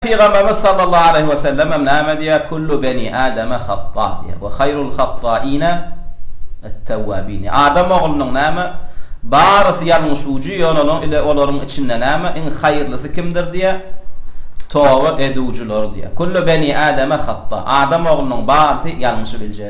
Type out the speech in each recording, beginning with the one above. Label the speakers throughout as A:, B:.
A: Pygamberimiz sallallahu aleýhi we sellemem näme diýýär, Kullu beni Ademe hatta diýýär, we haýrul hattaine et-tawwabin diýýär. Adam oglunyň näme? Barysy ýalňyşujy, ýöne olaryň ile olaryň içinde näme? Iň haýyrlysy kimdir diýýär? Toba edujylar diýýär. Kullu beni Ademe hatta. Adam oglunyň barysy ýalňyşy biljek.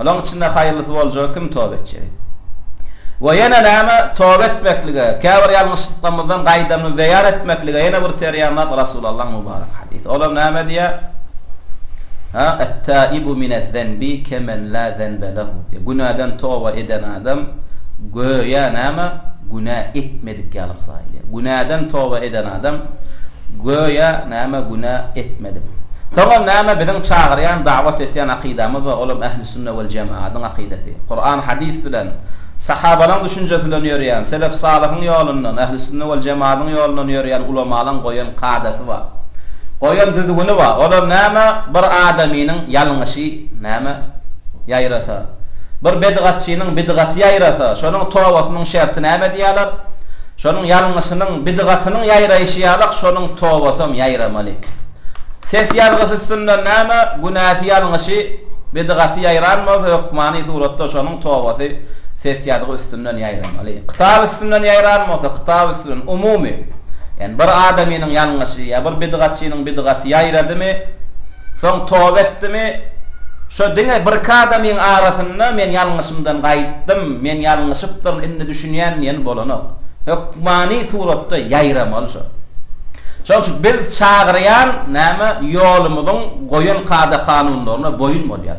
A: Olaň içinde haýyrlysy boljagy kim toba etjegi we ýene näme toba etmeklige, käbir ýalňyşlyklarymyzdan gaýdanymyzy beýan etmeklige ýene bir terýan zat Rasulallaň mubarek hadysy. Olam näme diýýär? Ha, et-taibu minez-zenbi kemen la zenbe lehu diýýär. Günäden toba eden adam göýä näme, günä etmedikdek. Edik ýaly ysrar edýär. Günäden toba eden adam göýä näme günä etmedik. Soňam näme biziň çagyrýan, dawat etýän akydamyz bar, olam ählisünne wal jemaadyň akydasy. Kuran hadys bilen, sahabalaň düşünjesi bilen ýörýän, selef salyhyň ýolundan, ählisünne wal jemaadyň ýolundan ýörýän ulamalaň goýan kadasy bar. Goýan düzgüni bar. Olam näme bir adamynyň ýalňyşy, Näme ýaýrasa, bir bedgatçynyň bidgaty ýaýrasa, şonuň tobasynyň şerti näme diýýärler? Şonuň ýalňyşynyň, bidgatynyň ýaýraýşy ýalak şonuň tobasam ýaýramaly. Ses ýazgysy üstünden näme, günäsi ýalňyşy, bidgaty ýaýran bolsa, hökmany suratda şonuň tobasy ses ýazgy üstünden ýaýramaly. Kitap üstünden ýaýran bolsa, kitap üstünden, umumy, ýani bir adamynyň ýalňyşy ýa bir bidgatçynyň bidgaty ýaýradymy, Soň toba etdimi, Şo diňe birki adamyň arasynda men ýalňyşymdan gaýtdym, men ýalňyşypdyryn, indi düşünýän diýeni bolanok. Hökmany suratda ýaýramaly şo. Şonuň üçin biz çagyrýan, näme, ýolumyzyň goýan kada-kanunlaryna boýun bolýas.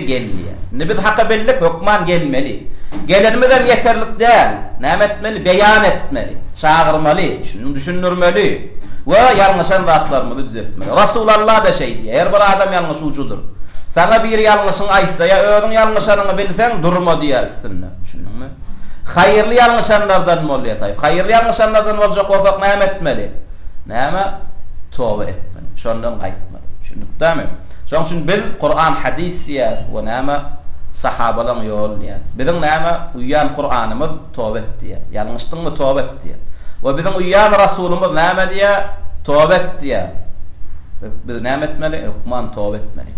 A: gel diýýär. Indi biz haka bellik, hökman gelmeli. Gelenimizem ýeterlik däl. Näme etmeli? Beýan etmeli, çagyrmaly, düşündirmeli we ýalňyşan zatlarymyzy düzetmeli. Rasul Alla-da şeý diýýär, Her bir adam ýalňyşy ujudyr. Saňa biri ýalňyşyňy aýtsa, ýa özüň ýalňyşanyňy bilseň, durma diýýär üstünde. Düşündiňmi? Haýyrly ýalňyşanlardan bol diýýär. Taýyp, haýyrly ýalňyşanlardan boljak bolsak näme etmeli? Näme? Toba etmeli. Şondan gaýtmaly. Şündükdämi? Şoň üçin biz Kuran, hadys diýýäris we näme? Sahabalaryň ýoly diýýäris. Biziň näme? Uýýan Kuranymyz toba et diýýär. Ýalňyşdyňmy, toba et diýýär. We biziň uýýan Rasulymyz näme diýýär? Toba et diýýär. Biz näme etmeli? Hökman toba etmeli.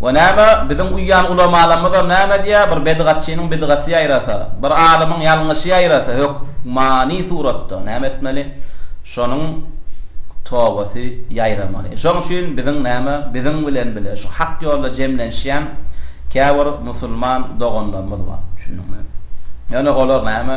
A: We näme, biziň uýýan ulamalarymyzam näme diýýär? Bir bedgatçynyň bidgaty ýaýrasa, bir alymyň ýalňyşy ýaýrasa, hökmany suratda näme etmeli? Şonuň tobasy ýaýramaly. Şonuň üçin biziň näme, biziň bilen bile şu hak ýolda jemlenişýän käbir musulman doganlarymyz bar. Düşündiňmi? Ýöne olar näme?